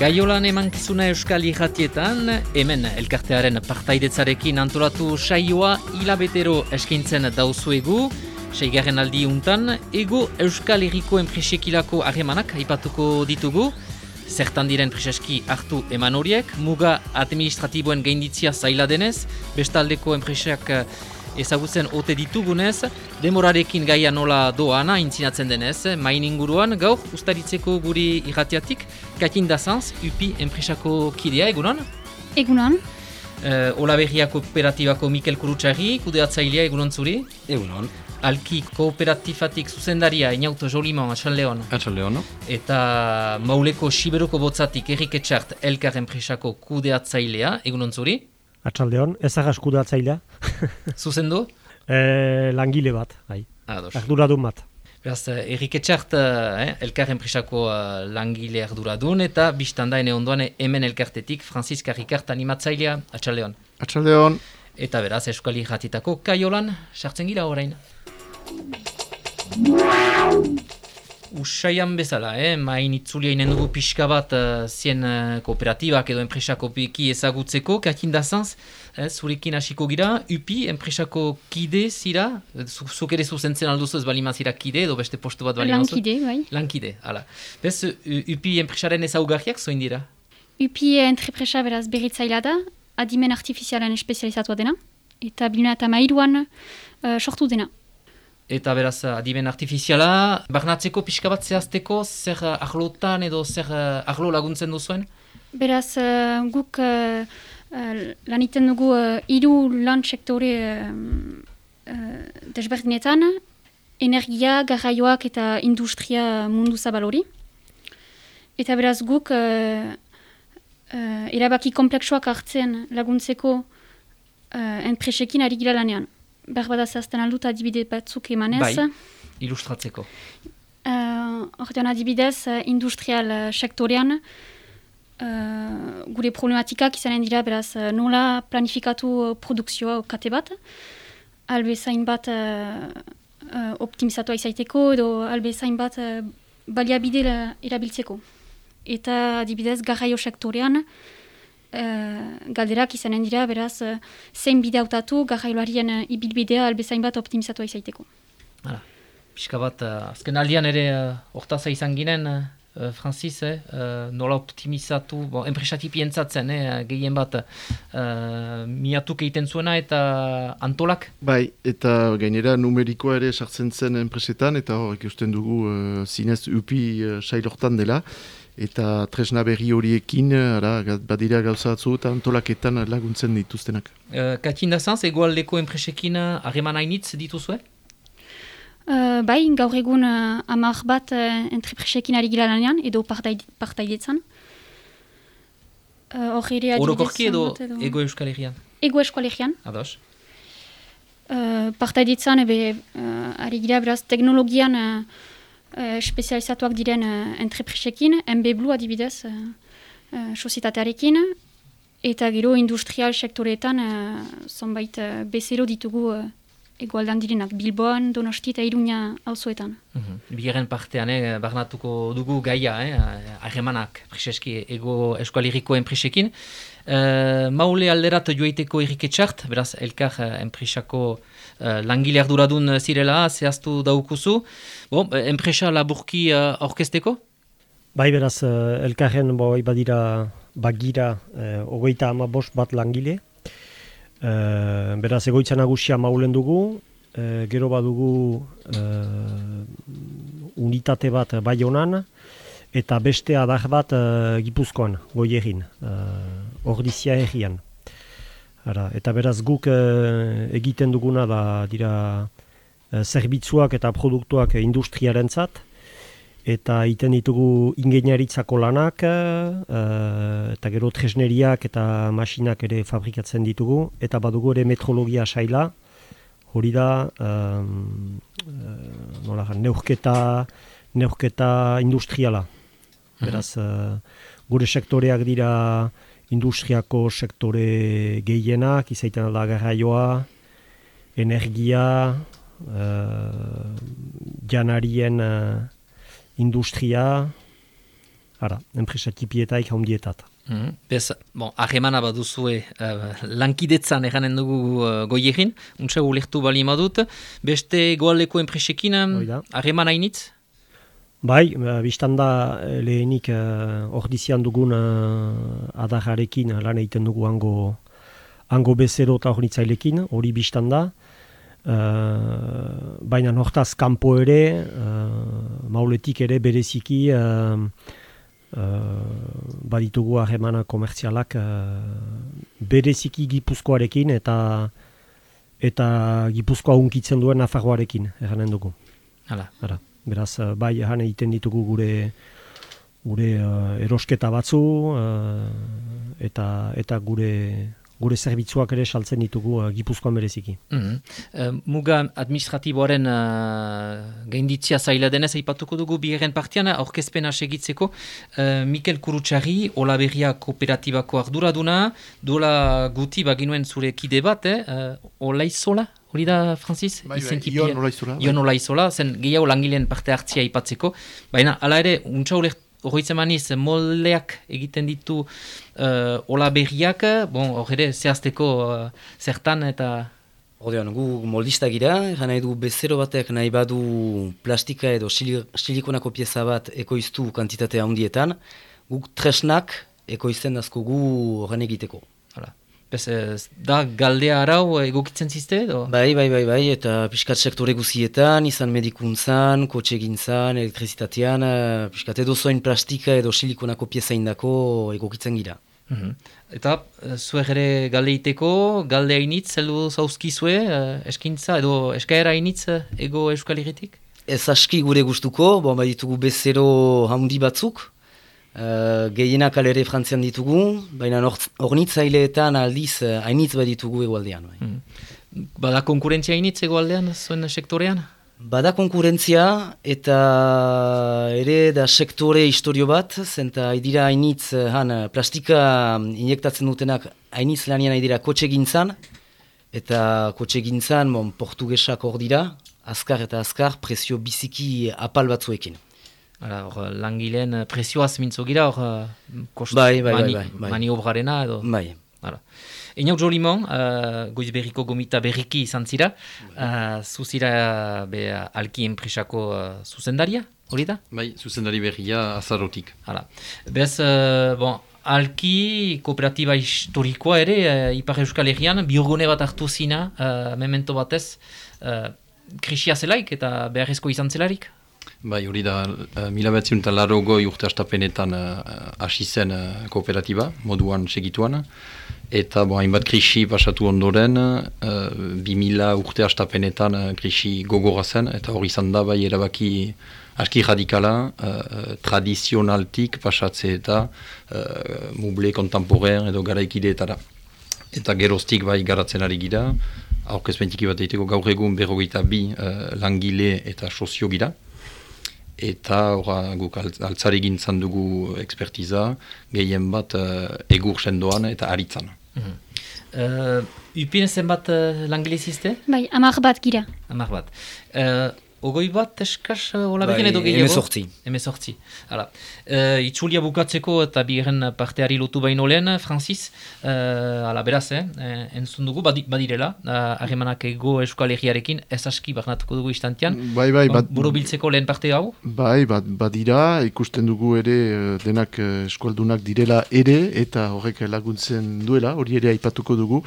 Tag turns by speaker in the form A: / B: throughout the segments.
A: Gaiolan emankizuna euskal irratietan, hemen elkartearen partaidetzarekin antolatu saioa hilabetero eskintzen dauzuegu, seigarren aldi untan, ego euskal irriko enpresekilako harremanak aipatuko ditugu, zertan diren preseski hartu eman horiek, muga administratiboen gainditzia zaila denez, bestaldeko enpresak ezagutzen ote ditugunez, demorarekin gaia nola doana intzinatzen denez, main inguruan, gaur ustaritzeko guri irratiatik, Katin Dazanz, UPI enpresako kidea, egunon?
B: Egunon.
A: Uh, Ola Berria Kooperatibako Mikel Kurutxarri, kudeatzailea egunon zuri?
C: Egunon.
A: Alki Kooperatifatik zuzendaria, inauto Jolimon, Atxaldeon.
C: Atxaldeon.
A: Eta Mauleko Siberoko botzatik Erik Etxart, Elkar enpresako kudeatzailea, egunon zuri?
D: Atxaldeon, ez agazkudatzailea.
A: Zuzendu?
D: E, langile bat, bai.
A: Ados.
D: Arduradun bat.
A: Beraz, Erik Etxart, eh, elkar enpresako uh, langile arduradun, eta biztanda ene ondoan hemen elkartetik Franziska Rikart animatzailea, atxaldeon.
C: Atxaldeon.
A: Eta beraz, eskali jatitako kaiolan, sartzen gira orain. Usaian bezala, eh? main itzulia inen dugu pixka bat uh, zien uh, kooperatibak edo enpresako piki ezagutzeko, kakin dazanz, eh, zurekin hasiko gira, UPI enpresako kide zira, zuk ere zuzentzen alduzu ez balima zira kide edo beste postu bat balima
B: Lankide, bai.
A: Lankide, hala. Bez, UPI enpresaren ezaugarriak zoin dira?
B: UPI entrepresa beraz berritzaila da, adimen artifizialen espezializatua dena, eta biluna eta mairuan uh, sortu dena.
A: Eta beraz, adimen artifiziala, barnatzeko pixka bat zehazteko, zer ahlotan edo zer ahlo laguntzen duzuen?
B: Beraz, uh, guk uh, uh, lan iten dugu uh, iru lan sektore uh, uh, desberdinetan, energia, garraioak eta industria mundu zabalori. Eta beraz guk uh, uh, erabaki kompleksoak hartzen laguntzeko uh, enpresekin ari gira lanean. Berbada zehazten aldut adibide batzuk emanez.
A: Bai, ilustratzeko.
B: Uh, Hortean adibidez, uh, industrial uh, sektorean, uh, gure problematikak izanen dira beraz nola planifikatu produkzioa kate bat, albe zain bat uh, uh, optimizatua izaiteko edo albe zain bat uh, baliabide erabiltzeko. Eta adibidez, garraio sektorean, Uh, galderak izanen dira, beraz, uh, zein bide hautatu garrailoarien uh, ibilbidea albezain bat optimizatua izaiteko.
A: Hala, pixka bat, uh, azken aldian ere hortaza uh, izan ginen, uh, Francis, eh, uh, nola optimizatu, bon, enpresatipi entzatzen, eh, gehien bat, uh, miatuk egiten zuena eta antolak?
C: Bai, eta gainera numerikoa ere sartzen zen enpresetan, eta hor, ikusten dugu uh, zinez upi uh, sailortan dela, eta tresna berri horiekin, ara, badira gauza batzu eta antolaketan laguntzen dituztenak.
A: Uh, Katin dazanz, egoaldeko enpresekin harreman hainitz dituzue?
B: Uh, bai, gaur egun uh, amar bat uh, entrepresekin ari gira lanean, edo partaidetzan.
A: Uh, Orokorki edo, edo ego euskal herrian?
B: Ego euskal herrian.
A: Ados.
B: Uh, partaidetzan, ebe, uh, ari gira beraz teknologian uh, Uh, spezializatuak diren uh, entrepresekin, MB Blue adibidez, uh, uh, sozitatearekin, eta gero industrial sektoreetan uh, zonbait uh, bezero ditugu uh, egualdan direnak, Bilboan, Donosti eta Iruña auzoetan.
A: Mm -hmm. Bigarren partean, eh, barnatuko dugu gaia, eh, preseski ego eskualiriko enpresekin. Uh, maule alderat joaiteko erriketxart, beraz, elkar uh, enpresako uh, langile arduradun zirela, zehaztu daukuzu. Bon, enpresa laburki uh, orkesteko?
D: Bai, beraz, uh, elkarren bai badira bagira uh, ogeita ama bost bat langile. Uh, beraz, egoitza nagusia maulen dugu, uh, gero badugu uh, unitate bat bai honan, eta beste adar bat uh, gipuzkoan, goi egin, uh, ordizia egian. Ara, eta beraz guk egiten duguna da dira zerbitzuak eta produktuak industriaren zat, eta iten ditugu ingeniaritzako lanak, uh, eta gero tresneriak eta masinak ere fabrikatzen ditugu, eta badugu ere metrologia saila, hori da, um, uh, nola, neurketa, neurketa industriala. Mhm. Beraz, gure sektoreak dira industriako sektore gehienak, izaiten da garraioa, energia, uh, janarien uh, industria, ara, enpresa tipietaik haundietat.
A: Mm Bez, bon, ahemana bat duzue uh, lankidetzan eganen dugu uh, goierin, untsa ulektu bali madut, beste goaleko enpresekin ahemana initz?
D: Bai, biztan da lehenik ordizian uh, dugun uh, adajarekin lan egiten dugu hango, hango bezero eta hori biztan da. Uh, Baina hortaz kanpo ere, uh, mauletik ere bereziki, uh, uh, baditugu harremana komertzialak uh, bereziki gipuzkoarekin eta eta gipuzkoa unkitzen duen nafarroarekin, eranen dugu.
A: Hala.
D: Hala. Beraz, bai, ehan egiten ditugu gure gure erosketa batzu eta eta gure gure zerbitzuak ere saltzen ditugu uh, Gipuzkoan bereziki.
A: Mm -hmm. muga administratiboaren uh, gainditzia zaila denez aipatuko dugu biherren partian, aurkezpena segitzeko uh, Mikel Kurutxarri, Olaberria Kooperatibako arduraduna, duela guti baginuen zure kide bat, eh? uh, Olaizola? Hori da, Francis?
C: Bai, bai, Ion Olaizola.
A: Ion Olaizola, zen gehiago langileen parte hartzia aipatzeko. Baina, ala ere, untsa Horritzen maniz, moldeak egiten ditu uh, ola berriak, bon, hor ere, zehazteko uh, zertan eta...
E: Ordean, gu moldista gira, nahi du bezero batek nahi badu plastika edo silikonako pieza bat ekoiztu kantitatea handietan, guk tresnak ekoizten dazko gu horren egiteko.
A: Bez, da galdea arau egokitzen ziste edo?
E: Bai, bai, bai, bai, eta piskat sektore guzietan, izan medikuntzan, kotxe gintzan, elektrizitatean, eh, piskat edo zoin plastika edo silikonako pieza indako egokitzen gira.
A: Mm Eta, eh, zuek ere galde iteko, galde hainitz, zeldu zauzkizue, eskintza edo eskaera hainitz ego euskal
E: Ez aski gure gustuko, bon, bai ditugu bezero handi batzuk, Uh, gehienak alere frantzian ditugu, baina ornitzaileetan aldiz uh, hainitz bat ditugu egualdean. Bai.
A: Hmm. Bada konkurentzia hainitz egualdean, zuen sektorean?
E: Bada konkurentzia eta ere da sektore historio bat, zenta haidira hainitz, eh, han, plastika injektatzen dutenak hainitz lanian haidira kotxe gintzan, eta kotxe gintzan, bon, portugesak hor dira, azkar eta azkar, presio biziki apal batzuekin.
A: Hala, hor, langileen eh, presioaz mintzo gira, hor, eh, kost,
E: bai, bai, mani, bai, bai,
A: mani obrarena edo.
E: Bai.
A: Hala. Einauk jolimon, uh, goiz berriko gomita berriki izan zira, uh, zuzira be, alki enpresako uh, zuzendaria, hori da?
F: Bai, zuzendari berria azarotik.
A: Hala. Bez, uh, bon, alki kooperatiba historikoa ere, uh, Ipar Euskal Herrian, biogone bat hartu zina, uh, memento batez, uh, krisia zelaik eta beharrezko izan zelarik?
F: Bai, hori da, uh, mila betziun eta laro goi urte astapenetan uh, hasi zen uh, kooperatiba, moduan segituan. Eta bo, hainbat krisi pasatu ondoren, uh, bi mila urte astapenetan uh, krisi gogorra zen, eta hori izan da bai erabaki aski radikala, uh, tradizionaltik pasatze eta uh, muble kontemporean edo garaikide eta da. Eta geroztik bai garatzen ari gira, aurkezpentiki bat egiteko gaur egun berrogeita bi uh, langile eta sozio gira eta ora, guk altzari gintzan dugu ekspertiza, gehien bat uh, egur sendoan eta aritzan. Mm -hmm.
A: uh, Upin zenbat uh, langilezizte?
B: Bai, amak bat gira.
A: Amak bat. Uh, Ogoi bat eskaz hola bai, edo gehiago?
E: Emezortzi.
A: Emezortzi. Hala. Uh, itxulia bukatzeko eta biren parteari lotu baino lehen, Francis. Uh, ala, beraz, eh? entzun dugu, badirela. Harremanak uh, ego eskal egiarekin, ez aski barnatuko dugu istantean.
C: Bai, bai, bat...
A: Buro biltzeko lehen parte hau?
C: Bai, bat, badira, ikusten dugu ere denak eskualdunak direla ere, eta horrek laguntzen duela, hori ere aipatuko dugu.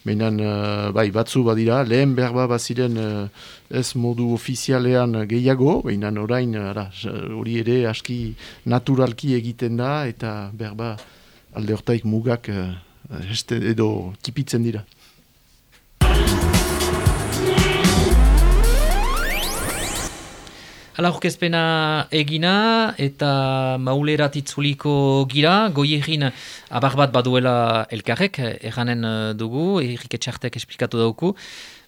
C: Beinan, uh, bai, batzu badira, lehen behar bat baziren uh, ez modu ofizialean gehiago, beinan orain, hori ere aski naturalki egiten da, eta behar bat alde hortaik mugak uh, edo tipitzen dira.
A: Hala egina eta maulerat itzuliko gira, goi egin abar bat baduela elkarrek, erranen eh, dugu, errik etxartek esplikatu dauku.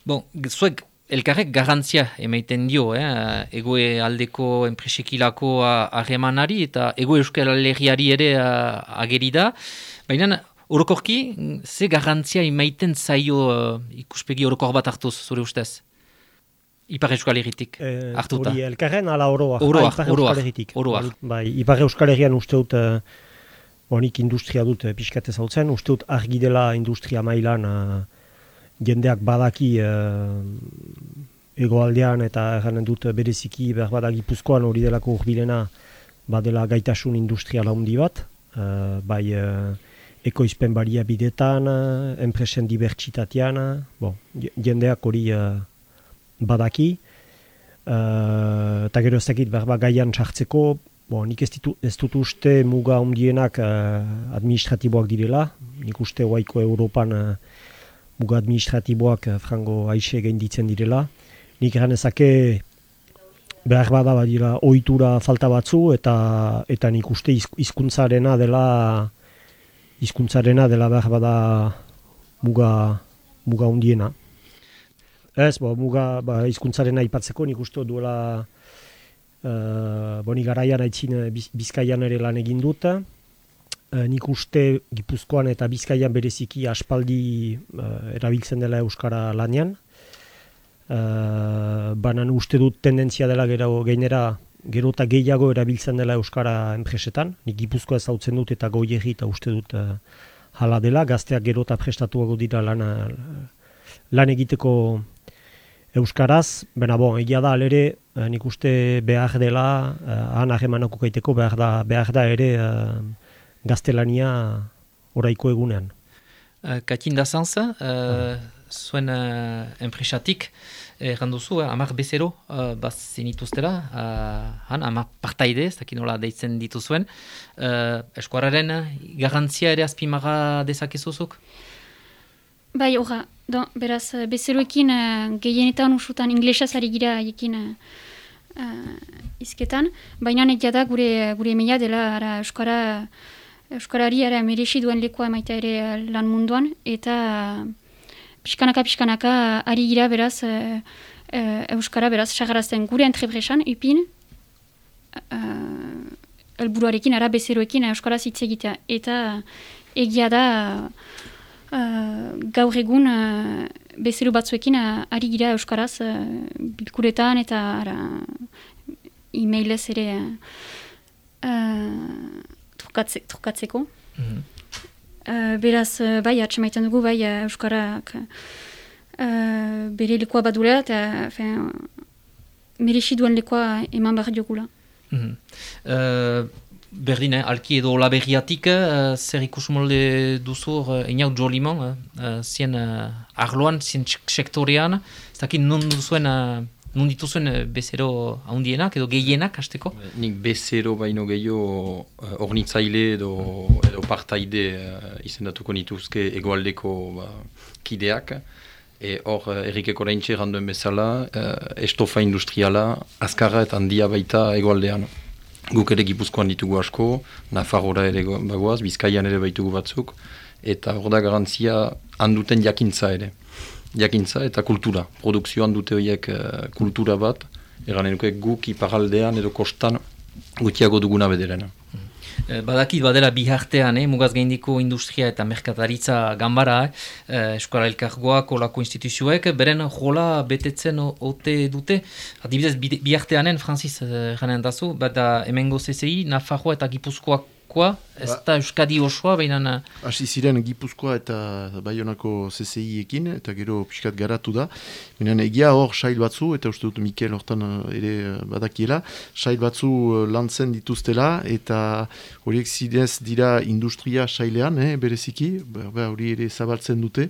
A: Bon, zuek elkarrek garantzia emaiten dio, eh? egoe aldeko enpresekilako harremanari eta egoe euskal alegiari ere uh, ageri da. Baina, orokorki, ze garantzia emaiten zaio uh, ikuspegi orokor bat hartuz, zure ustez? Ipar Euskal Herritik,
D: Eh,
A: hartuta.
D: Hori elkarren ala oroa.
A: Oroak,
D: Euskal Herritik.
A: oroak.
D: Bai, Ipar Euskal Herrian uste dut, eh, bonik industria dut eh, pixkat ezautzen, uste dut argi dela industria mailan eh, jendeak badaki eh, egoaldean eta erranen dut eh, bereziki behar bada gipuzkoan hori delako urbilena badela gaitasun industriala handi bat, eh, bai eh, ekoizpen baria bidetan, eh, enpresen dibertsitatean, eh, bon, je- jendeak hori eh, badaki, Eh, eta gero ez dakit behar ba gaian sartzeko, bo, nik ez, ditu, ez dut uste muga ondienak uh, administratiboak direla, nik uste oaiko Europan eh, muga administratiboak uh, frango aixe ditzen direla. Nik eran ezake behar bada badira ohitura falta batzu eta eta nik uste hizk- hizkuntzarena dela hizkuntzarena dela behar bada muga muga hundiena. Ez, bo, muga ba, hizkuntzaren aipatzeko nik uste duela uh, boni garaian aitzin eh, biz, bizkaian ere lan egin dut. Uh, nik uste Gipuzkoan eta Bizkaian bereziki aspaldi uh, erabiltzen dela Euskara lanean. Uh, banan uste dut tendentzia dela gero gainera gero eta gehiago erabiltzen dela Euskara enpresetan. Nik Gipuzkoa ezautzen dut eta goierri eta uste dut uh, hala dela. Gazteak gero eta prestatuago dira lana, lan egiteko Euskaraz, bena bon, egia da alere, eh, nik uste behar dela, eh, han harremanako kaiteko behar da, behar da ere eh, gaztelania oraiko egunean.
A: Uh, Katin da zanz, uh, zuen uh, enpresatik, erran duzu, uh, amak bezero, uh, baz zenituztela, uh, han, amak partaide, ez dakit nola deitzen dituzuen, uh, eskuararen garantzia ere azpimaga dezakezuzuk?
B: Bai, horra, do, beraz, eh, bezeroekin uh, gehienetan usutan inglesaz ari gira haiekin uh, uh, izketan, baina egia da gure, gure meia dela ara, Euskara, Euskarari ara merexi duen lekoa emaita ere eh, lan munduan, eta uh, pixkanaka pixkanaka ari gira beraz uh, uh, Euskara beraz sagarazten gure entrepresan, upin, uh, elburuarekin, ara bezeroekin Euskaraz hitz egitea, eta egia da Uh, gaur egun uh, bezero batzuekin uh, ari gira Euskaraz uh, bilkuretan eta ara, e-mailez ere uh, trukatze, trukatzeko.
A: Mhm.
B: Uh, beraz, uh, bai, atxemaiten dugu, bai, uh, Euskarak uh, bere lekoa badula eta merexi duen lekoa eman behar diogula.
A: Mhm. Uh, berdin, eh, alki edo laberriatik, uh, zer ikusmolde duzu, uh, inaut joliman, uh, zien uh, arloan, zien sektorean, ez dakit non duzuen, uh, non dituzuen uh, bezero handienak edo gehienak hasteko?
F: Nik bezero baino gehiago uh, ornitzaile edo, edo partaide uh, izendatuko nituzke egoaldeko ba, kideak. E hor, uh, errikeko laintxe randuen bezala, uh, estofa industriala, azkarra eta handia baita egoaldean. Guk ere gipuzkoan ditugu asko, Nafarroa ere go- bagoaz, Bizkaian ere baitugu batzuk, eta hor da garantzia handuten jakintza ere. Jakintza eta kultura. Produkzioan dute horiek eh, kultura bat, eran nuke guk iparaldean edo kostan gutiago duguna bederena.
A: Eh, Badakit badela bihartean, eh, mugaz gaindiko industria eta merkataritza ganbara, eh, Euskara Elkargoak, olako instituzioek, beren jola betetzen ote dute. Adibidez, bide- biharteanen, Francis, eh, janen dazu, bada emengo CCI, Nafarroa eta Gipuzkoakoa, ez da Euskadi osoa, baina
C: Hasi ziren Gipuzkoa eta Baionako CCI-ekin, eta gero pixkat garatu da. Minen egia hor sail batzu, eta uste dut Mikel hortan eh, ere eh, badakiela, sail batzu eh, lantzen dituztela, eta horiek zidez dira industria sailean, eh, bereziki, berba hori ere zabaltzen dute,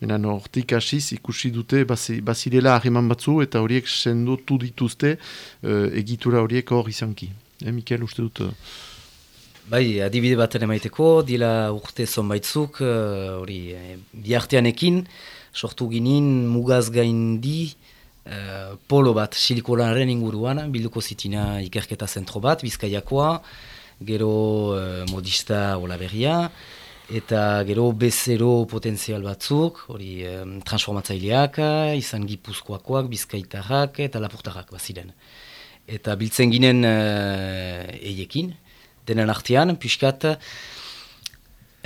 C: Menen hortik hasiz ikusi dute bazi- bazirela harreman batzu, eta horiek sendotu dituzte eh, egitura horiek hor izanki. Eh, Mikel, uste dut... eh,
E: Bai, adibide baten emaiteko, dila urte zonbaitzuk, eh, hori, uh, biarteanekin, sortu ginin mugaz gaindi eh, polo bat silikolaren inguruan, bilduko zitina ikerketa zentro bat, bizkaiakoa, gero eh, modista olaberria, eta gero bezero potentzial batzuk, hori eh, transformatzaileak, izan gipuzkoakoak, bizkaitarrak eta lapurtarrak baziren. Eta biltzen ginen uh, eiekin, denen artean, pixkat,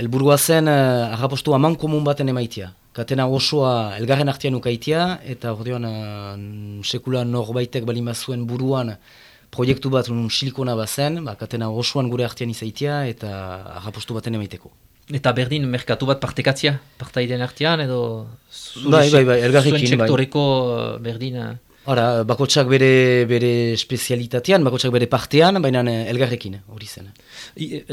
E: helburua zen uh, arrapostu aman komun baten emaitia. katena osoa elgarren artean ukaitia, eta ordean uh, sekula norbaitek balin bazuen buruan proiektu bat un silikona bazen, ba, katena osoan gure artean izaitia eta arrapostu baten emaiteko.
A: Eta berdin, merkatu bat partekatzia, partaiden artean, edo
E: bai, bai, bai,
A: zuen bai. sektoreko bai. berdin...
E: Hora, bakotsak bere, bere spezialitatean, bakotsak bere partean, baina elgarrekin, hori zen.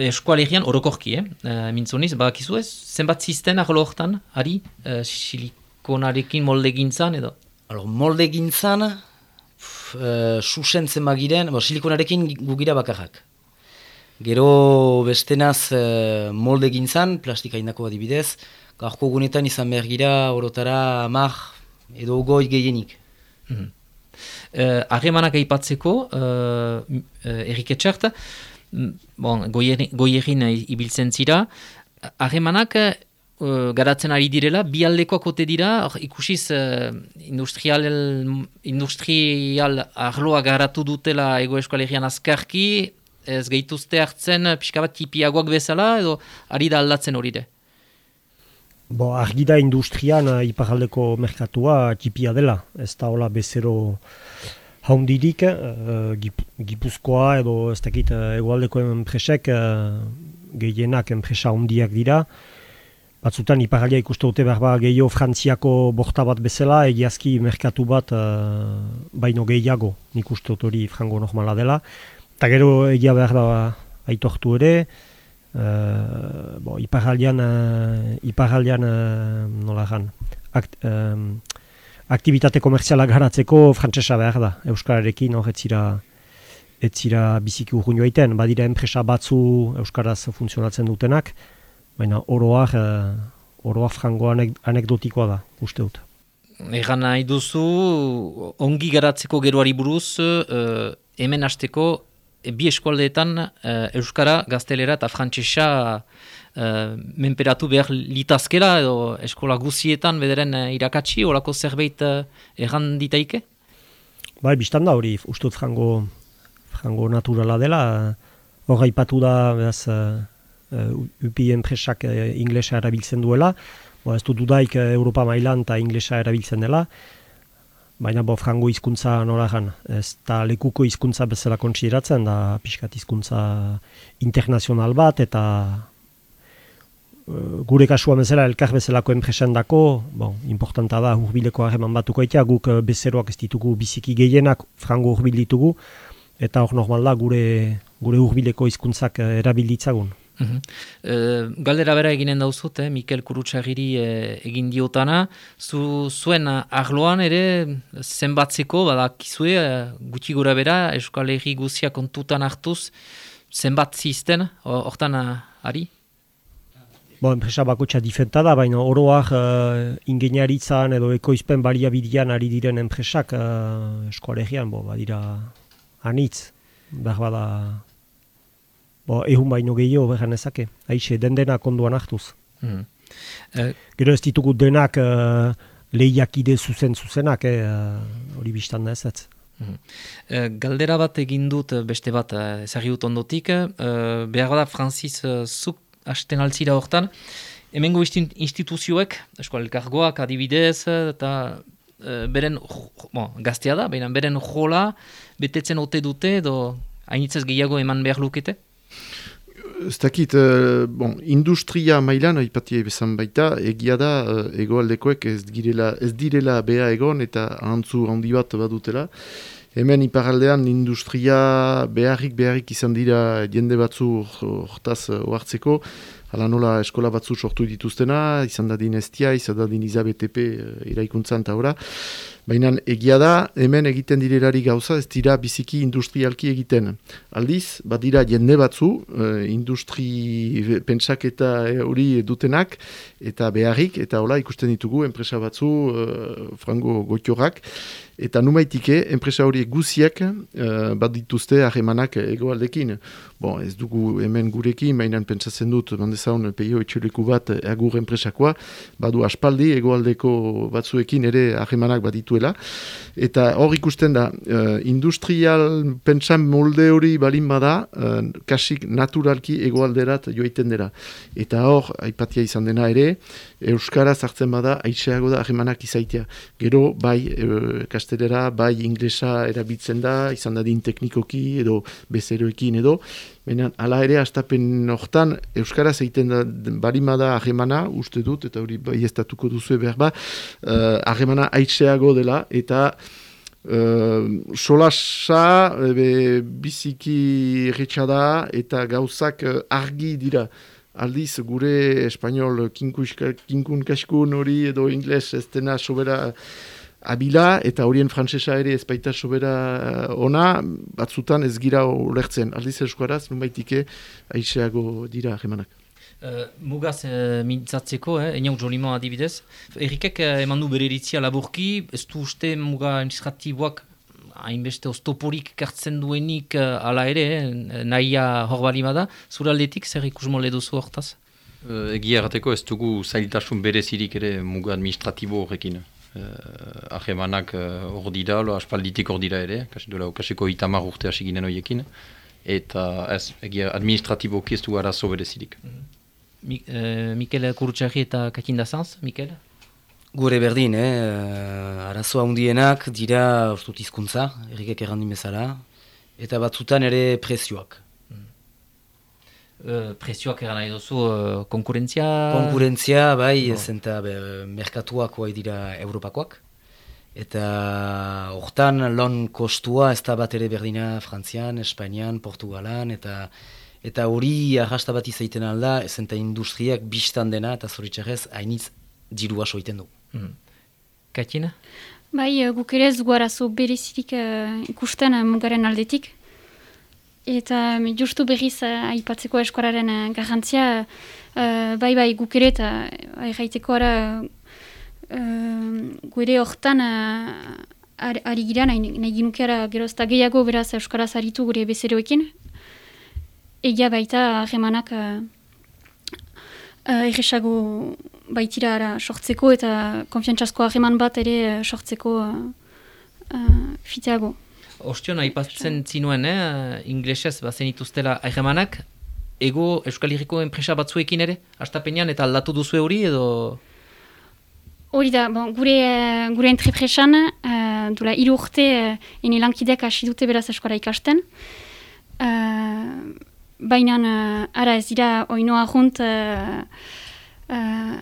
A: Eskualerian orokorki, eh? Uh, mintzoniz, bakakizu ez, zenbat zisten arlo hortan, ari, uh, silikonarekin molde gintzan edo?
E: Alor, molde gintzan, uh, susentzen magiren, bo, silikonarekin gugira bakarrak. Gero bestenaz uh, molde gintzan, plastika indako adibidez, gaurko gunetan izan behar gira, orotara, mar, edo goi gehienik. Mm
A: uh, harremanak aipatzeko uh, uh, eriketxart, mm, bon, goierin ibiltzen zira, harremanak uh, garatzen ari direla, bi aldekoak ote dira, or, ikusiz uh, industrial, industrial arloa garatu dutela ego eskualerian azkarki, ez gehituzte hartzen pixka bat tipiagoak bezala, edo ari da aldatzen hori de?
D: Bo, argi da industrian uh, iparaldeko merkatua txipia dela. Ez da hola bezero haundirik, uh, gip, gipuzkoa edo ez dakit uh, egualdeko enpresek uh, gehienak enpresa haundiak dira. Batzutan iparaldia ikuste dute behar ba gehiago frantziako borta bat bezala, egiazki merkatu bat baino gehiago nik uste dut hori frango normala dela. Eta gero egia behar da aitortu ere, uh, bo, iparaldian, uh, iparaldian uh, nola gan, akt, um, aktivitate komerziala garatzeko frantsesa behar da, Euskararekin hor etzira, biziki urgun joaiten, badira enpresa batzu Euskaraz funtzionatzen dutenak, baina oroak, uh, oroak frango anekdotikoa da, uste dut.
A: Egan nahi duzu, ongi garatzeko geroari buruz, uh, hemen hasteko bi eskualdeetan uh, Euskara, Gaztelera eta Frantsesa uh, menperatu behar litazkera edo eskola guzietan bederen uh, irakatsi, horako zerbait erran ditaike?
D: Bai, biztan da hori, ustut frango, frango naturala dela, hor haipatu da, behaz, uh, upi enpresak uh, inglesa erabiltzen duela, Bo, ez dut dudaik Europa mailan eta inglesa erabiltzen dela, Baina bo frango hizkuntza nola gan, ez da lekuko hizkuntza bezala kontsideratzen, da pixkat hizkuntza internazional bat, eta uh, gure kasua bezala elkar bezalako enpresen dako, bon, importanta da hurbileko harreman batuko egitea, guk uh, bezeroak ez ditugu biziki gehienak frango hurbil ditugu, eta hor normal da gure, gure hurbileko hizkuntzak uh, erabilitzagun.
A: Uh, galdera bera eginen dauzut, eh, Mikel Kurutsagiri eh, egin diotana, zu, zuen arloan ere zenbatzeko, badakizue, eh, gutxi gura bera, Euskal Herri guzia kontutan hartuz, zenbat zizten, hortan ari?
D: Bo, enpresa bakotxa difenta da, baina oroak uh, ingeniaritzan edo ekoizpen baliabidean ari diren enpresak uh, Euskal Herrian, bo, badira anitz, behar bada bo, ehun baino gehiago behan ezake, haixe, den denak onduan hartuz. Hmm. Uh, Gero ez ditugu denak uh, lehiakide zuzen zuzenak, eh, hori biztan da ez ez. Hmm.
A: galdera bat egin dut beste bat ezagiut ondotik, uh, behar da Francis uh, zuk hasten altzira hortan, hemengo instituzioek, eskual elkargoak adibidez, eta uh, beren, bon, gaztea da, baina beren jola betetzen ote dute, edo hainitzez gehiago eman behar lukete?
C: Ez dakit, uh, bon, industria mailan, aipatia bezan baita, egia da, uh, egoaldekoek ez, girela, ez direla bea egon eta antzu handi bat badutela. Hemen iparaldean industria beharrik beharrik izan dira jende batzu hortaz ohartzeko, Hala nola eskola batzu sortu dituztena, izan da din estia, izan da din izabetepe iraikuntzan eta Baina egia da, hemen egiten direlari gauza, ez dira biziki industrialki egiten. Aldiz, bat dira jende batzu, uh, industri pentsaketa hori dutenak, eta beharrik, eta hola ikusten ditugu, enpresa batzu, uh, frango gotiorak, eta numaitike, enpresa horiek guziak uh, bat dituzte harremanak egoaldekin. Bon, ez dugu hemen gurekin, baina pentsatzen dut, bandezaun, peio etxuleku bat agur enpresakoa, badu aspaldi, egoaldeko batzuekin ere harremanak bat dituela. Eta hor ikusten da, uh, industrial pentsan molde hori balin bada, uh, kasik naturalki egoalderat joiten dira. Eta hor, aipatia izan dena ere, Euskara zartzen bada, aitseago da ahemanak izaitea. Gero, bai, e, kastelera, bai, inglesa erabiltzen da, izan dadin teknikoki, edo bezeroekin, edo, Baina, ala ere, astapen hortan, Euskara zeiten da, barima da ahemana, uste dut, eta hori bai ez duzu behar ba, uh, ahemana aitseago dela, eta uh, solasa, be, biziki retxada, eta gauzak argi dira. Aldiz gure espanol kinkun kaskun hori edo ingles ez dena sobera abila eta horien frantsesa ere ez baita sobera eh, ona, batzutan ez gira ulertzen. Aldiz eskuaraz, numaitike aixeago dira jemanak.
A: Uh, mugaz uh, mintzatzeko, eh, eniauk jolimo adibidez. Erikek uh, eman du bere iritzia laburki, ez du uste muga administratiboak hainbeste oztoporik kartzen duenik uh, ala ere, eh, nahia hor bali bada, zure aldetik zer ikus mole duzu hortaz?
F: Uh, egia errateko ez dugu zailtasun berezirik ere muga administratibo horrekin. Uh, Ahemanak hor uh, dira, lo aspalditik hor dira ere, kasi dola okaseko itamar urte hasi ginen horiekin, eta ez, egia administratibo ez dugu arazo berezirik. Mm -hmm.
A: Mi, uh, Mikel Kurutxarri eta Kakinda Sanz, Mikel?
E: Gure berdin, eh? arazoa hundienak dira ustut hizkuntza, errikek errandin bezala, eta batzutan ere prezioak.
A: Uh, prezioak eran nahi duzu, uh, konkurentzia?
E: Konkurentzia, bai, no. zenta merkatuak dira Europakoak. Eta hortan lon kostua ez da bat ere berdina Frantzian, Espainian, Portugalan, eta eta hori arrasta bat izaiten alda, zenta industriak biztan dena, eta zoritxarrez, hainitz dirua soiten du.
A: Hmm. Katina?
B: Bai, uh, guk ere zuarazo berezirik uh, ikusten uh, mugaren aldetik. Eta justu berriz uh, aipatzeko eskoraren uh, garrantzia, uh, bai bai guk ere eta uh, ara gure hortan ari gira nahi, nahi ginukeara gerozta gehiago beraz euskaraz aritu gure bezeroekin. Egia baita remanak uh, egesago baitira ara sortzeko eta konfiantzazko hageman bat ere sortzeko uh, fiteago.
A: Ostion, aipatzen zinuen, eh, inglesez bazen ituztela hagemanak, ego Euskal Herriko enpresa batzuekin ere, astapenean eta aldatu duzu hori edo...
B: Hori da, bon, gure, gure entrepresan, uh, dula hiru urte uh, ene lankideak hasi dute beraz eskola ikasten. Uh, Baina, uh, ara ez dira, oinoa junt, uh, uh,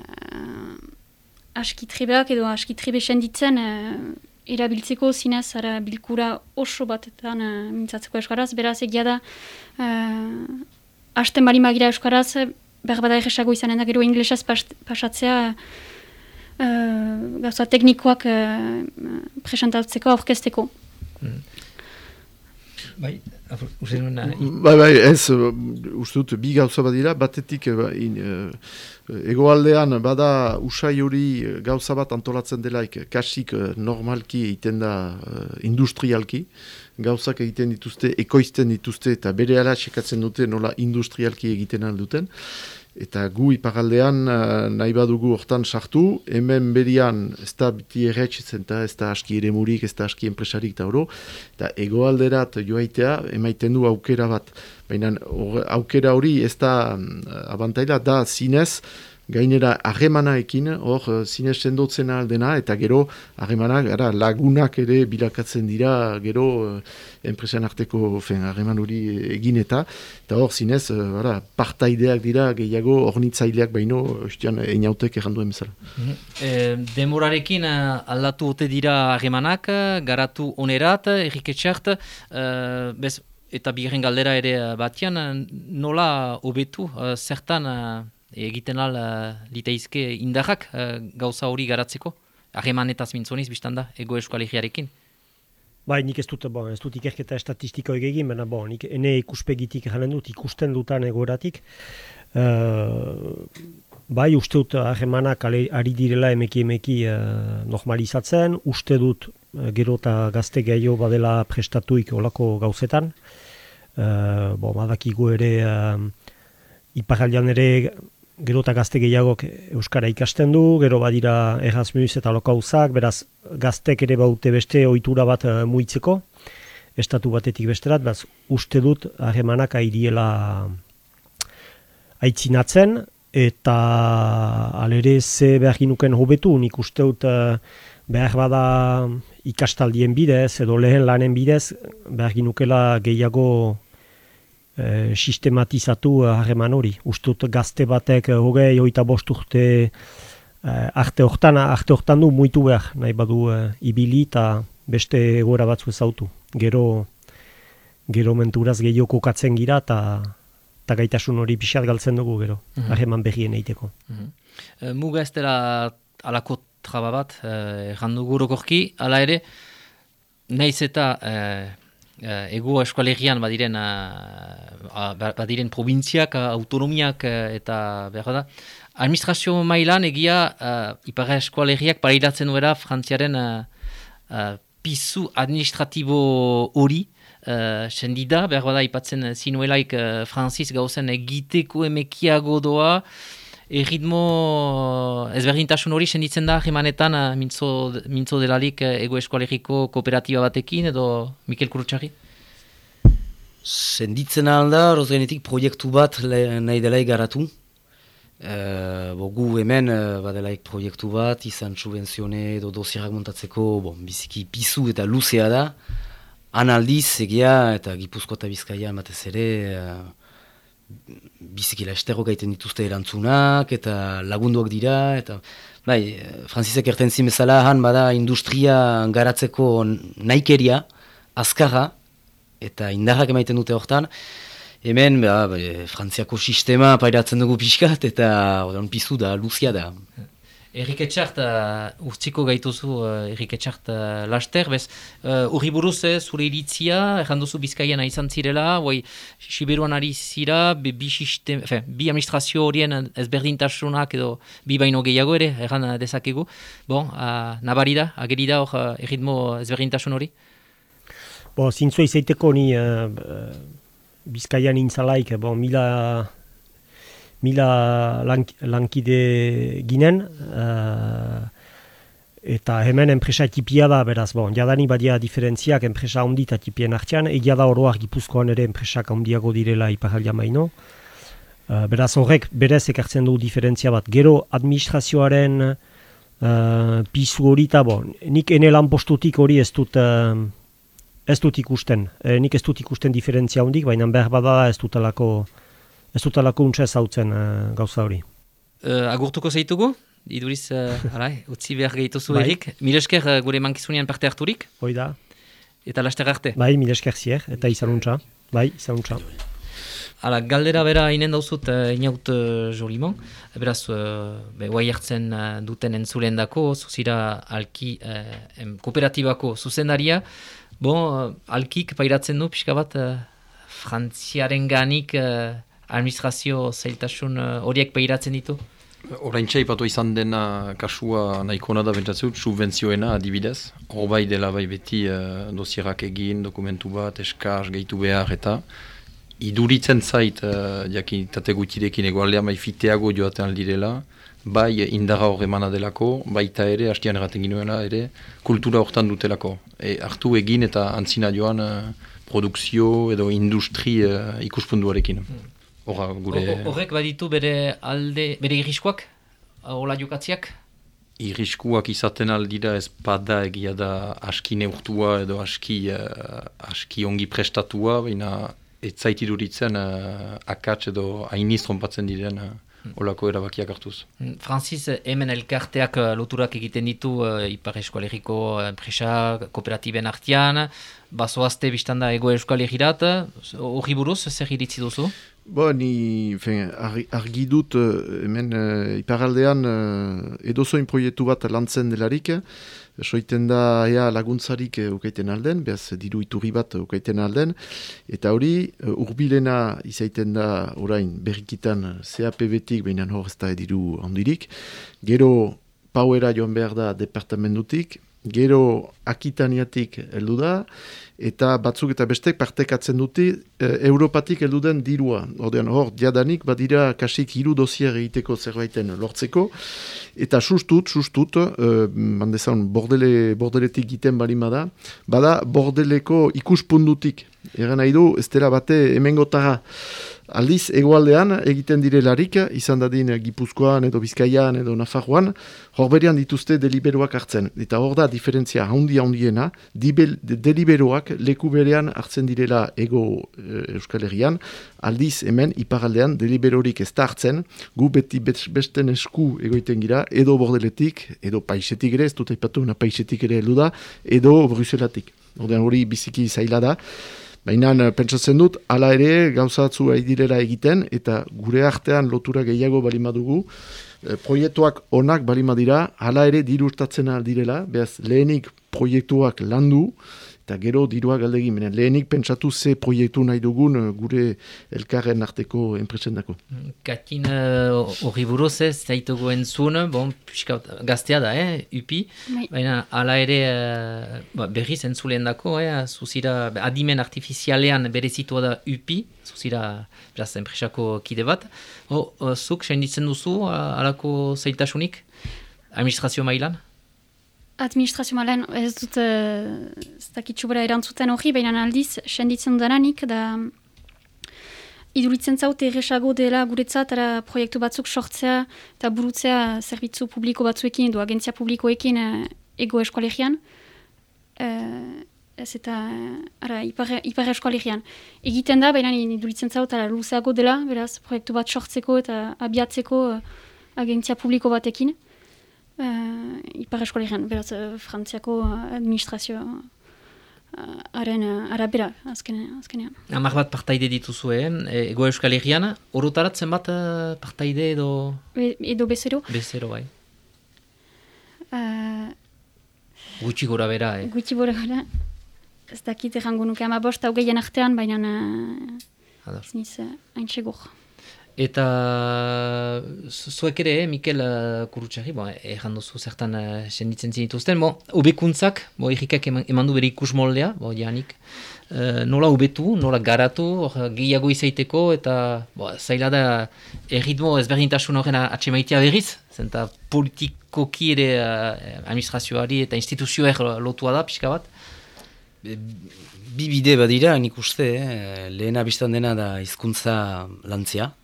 B: askitrebeak edo askitrebe senditzen uh, erabiltzeko zinez ara bilkura oso batetan uh, mintzatzeko euskaraz, beraz egia da uh, hasten bali magira euskaraz, behar bada egesago izanen da gero inglesez pasatzea uh, gauza teknikoak uh, presentatzeko aurkezteko. Mm.
C: Bai, bai, bai, ez, uste dut, bi gauza badira, batetik, ba, in, Egoaldean bada usai hori gauza bat antolatzen delaik kasik normalki egiten da uh, industrialki. Gauzak egiten dituzte, ekoizten dituzte eta bere ala dute nola industrialki egiten alduten. Eta gu iparaldean nahi badugu hortan sartu, hemen berian ez da biti erretxitzen eta ez da aski ere murik, ez da aski enpresarik eta oro. Eta egoalderat joaitea emaiten du aukera bat. Baina aukera hori ez da mm, abantaila, da zinez, gainera ekin, hor eh, zinez sendotzen aldena, eta gero harremanak lagunak ere bilakatzen dira, gero uh, enpresen arteko harreman hori egin eta, eta hor zinez, uh, partaideak dira gehiago ornitzaileak baino, ostian einautek errandu emezala.
A: Mm -hmm. demorarekin aldatu ote dira harremanak, garatu onerat, erriketxart, uh, bez, eta bigarren galdera ere batian, nola hobetu zertan egiten al uh, liteizke indarrak gauza hori garatzeko? Arreman eta zmintzoniz biztan da, ego eskualegiarekin?
D: Bai, nik ez dut, bon, ez dut ikerketa estatistiko egin, baina bon, nik ene ikuspegitik janen dut, ikusten dutan egoeratik. Uh, bai, uste dut arremanak ari direla emeki emeki uh, normalizatzen, uste dut uh, gero eta gazte gehiago badela prestatuik olako gauzetan. Uh, bon, badakigu ere uh, ere gero eta gazte gehiagok Euskara ikasten du, gero badira Erasmus eta lokauzak, beraz gaztek ere baute beste ohitura bat uh, muitzeko, estatu batetik besterat, beraz uste dut harremanak airiela aitzinatzen, eta alere ze behar ginuken hobetu, nik uste dut uh, behar bada ikastaldien bidez edo lehen lanen bidez, behar ginukela gehiago uh, sistematizatu harreman hori. Uste dut gazte batek hogei, oita bost urte uh, arte hortan, arte hortan du muitu behar, nahi badu uh, ibili eta beste egoera batzu ezautu. Gero, gero menturaz gehiago kokatzen gira eta eta gaitasun hori pixat galtzen dugu gero, mm -hmm. ahreman behien eiteko.
A: Mm muga ez dela alako traba bat, uh, errandu gurokorki, ala ere, nahiz eta uh, uh, ego eskualerian badiren, uh, badiren provintziak, autonomiak eta behar da, administrazio mailan egia uh, ipara eskualeriak parailatzen duera frantziaren uh, uh, pisu administratibo hori, Uh, sendida, behar bada ipatzen zinuelaik uh, Francis gauzen egiteko emekiago doa, erritmo ezberdintasun hori senditzen da jemanetan uh, mintzo, mintzo delalik uh, ego eskualeriko kooperatiba batekin edo Mikel Kurutxarri?
E: Senditzen alda, rozgenetik proiektu bat nahi delaik garatu. Uh, bo, gu hemen badelaik proiektu bat, izan subvenzione edo dosierak montatzeko bon, biziki pizu eta luzea da. Analdiz, egia, eta Gipuzko eta Bizkaia ematez ere, uh, bizikila estero gaiten dituzte erantzunak, eta lagunduak dira, eta bai, Franzisek erten zimezala, han bada industria garatzeko naikeria, azkarra, eta indarrak emaiten dute hortan, hemen, ba, ba, Frantziako sistema pairatzen dugu pixkat, eta pizu da, luzia da.
A: Erik Etxart, uh, urtsiko gaituzu uh, Erik Etxart uh, laster, bez, uh, urri buruz, eh, zure iritzia, erran duzu bizkaian izan zirela, oi, Siberuan ari zira, bi, bi, sistem, fe, bi administrazio horien ezberdintasunak edo bi baino gehiago ere, erran dezakegu. Bon, uh, nabari da, ageri da hor uh, erritmo ezberdintasun hori?
D: Bo, zintzua izaiteko ni uh, bizkaian intzalaik, bon, mila mila lank, lankide ginen, uh, eta hemen enpresa tipia da, beraz, bon, jadani badia diferentziak enpresa ondi eta tipien artean, egia da oroak gipuzkoan ere enpresak ondiago direla iparaldia maino. Uh, beraz, horrek berez ekartzen du diferentzia bat. Gero administrazioaren uh, pisu hori eta, bon, nik ene lan postutik hori ez dut... Uh, Ez dut ikusten, e, nik ez dut ikusten diferentzia hondik, baina behar bada ez dut alako ez dut alako untsa ezautzen uh, gauza hori.
A: Uh, agurtuko zeitugu? Iduriz, uh, alai, utzi behar gehituzu bai. erik. Milesker uh, gure mankizunean parte harturik?
D: Hoi da.
A: Eta laster arte?
D: Bai, milesker zier, eta izan untsa. Bai, izan untsa.
A: Hala, galdera bera inen dauzut uh, inaut uh, jolimon. Beraz, uh, be, hartzen uh, duten entzulen dako, zuzira alki uh, kooperatibako zuzendaria. Bon, uh, alkik pairatzen du, pixka bat, uh, frantziaren ganik administrazio zailtasun uh, horiek behiratzen ditu?
F: Horain ipatu izan dena kasua nahiko da bentsatzut, subvenzioena adibidez. Hor bai dela bai beti uh, dosierak egin, dokumentu bat, eskaz, gehitu behar eta iduritzen zait, uh, jakin tate gutirekin egualdea bai fiteago joaten aldirela, bai indarra hor emana delako, baita ere, hastian erraten ginuela ere, kultura hortan dutelako. E, hartu egin eta antzina joan uh, produkzio edo industri uh, ikuspunduarekin. Hmm.
A: Horrek baditu bere alde, bere irriskoak, hola jokatziak?
F: Irriskuak izaten aldira ez bada egia da aski neurtua edo aski, uh, aski ongi prestatua, baina ez zaitiduritzen uh, akats edo hainiz trompatzen diren uh, olako erabakiak hartuz.
A: Hmm, Francis, hemen elkarteak loturak egiten ditu uh, Ipar Eskualeriko enpresa kooperatiben artian, bazoazte biztanda ego eskualerirat, hori buruz, zer iritzi duzu?
C: Bo, ni argi dut eh, hemen uh, iparaldean uh, edozoin proiektu bat lantzen delarik, soiten da ea laguntzarik uh, ukaiten alden, behaz diru iturri bat ukaiten alden, eta hori uh, urbilena izaiten da orain berrikitan CAP betik, behinan hor ez da diru handirik, gero pauera joan behar da departamentutik, gero Akitaniatik heldu da, eta batzuk eta bestek partekatzen dute e, Europatik heldu den dirua. Ordean hor, diadanik, badira kasik hiru dosier egiteko zerbaiten lortzeko, eta sustut, sustut, e, mandezan, bordele, bordeletik giten balima da, bada bordeleko ikuspundutik. Egan nahi du, ez dela bate emengotara Aldiz, egoaldean egiten direlarik, izan dadin Gipuzkoan edo Bizkaian edo Nafarroan, horberian dituzte deliberoak hartzen. Eta hor da, diferentzia handia handiena, deliberoak leku berean hartzen direla ego e, Euskal Herrian, aldiz hemen iparaldean deliberorik ez da hartzen, gu beti besten esku egoiten gira, edo bordeletik, edo paisetik ere, ez dut aipatu, paisetik ere heldu da, edo Bruselatik. Ordean hori biziki zaila da. Baina eh, pentsatzen dut, hala ere gauzatzu direla egiten, eta gure artean lotura gehiago balimadugu, e, proiektuak onak balimadira, hala ere dirurtatzen direla, behaz lehenik proiektuak landu, eta gero dirua galdegin, benen lehenik pentsatu ze proiektu nahi dugun eh, gure elkarren arteko enpresen dako.
A: Katin eh, hori uh, buruz ez, zaitugu entzun, bon, gaztea da, eh, upi, bai. baina ala ere uh, berriz entzulen dako, eh, zuzira, adimen artifizialean berezitua da upi, zuzira, beraz, enpresako kide bat, o, uh, zuk, senditzen duzu, uh, alako zaitasunik, administrazio mailan?
B: Administrazio malen ez dut ez dakitxu bera erantzuten hori, baina aldiz, senditzen dananik, da iduritzen zaute erresago dela guretzat, ara proiektu batzuk sortzea eta burutzea zerbitzu publiko batzuekin edo agentzia publikoekin ego eskualegian. ez eta ara, ipar, ipar eskualegian. Egiten da, baina iduritzen zaute ara luzeago dela, beraz, proiektu bat sortzeko eta abiatzeko agentzia publiko batekin uh, ipar eskolegian, beraz, uh, frantziako administrazio uh, aren uh, arabera, azkenean. Azkene.
A: Amar bat partaide dituzu, eh? ego euskal egian, horretaratzen bat uh, partaide edo...
B: E, edo bezero?
A: Bezero, bai. Uh, gutxi gora bera, eh?
B: Gutxi gora bera. Ez dakit errango nuke ama bost, hau gehien artean, baina... Uh, Ziniz, uh, hain segur.
A: Eta zuek ere, Mikel uh, Kurutxarri, bo, erran duzu zertan uh, senditzen zinituzten, bo, obekuntzak, bo, errikak eman du bere ikus moldea, bo, janik, uh, nola ubetu, nola garatu, or, gehiago izaiteko, eta bo, zaila da erritmo ezberdintasun horren atxemaitea berriz, zenta politikoki ere uh, administrazioari eta instituzioer lotua da, pixka bat.
E: Bi bide badira, nik uste, eh? lehena biztan dena da hizkuntza lantzia,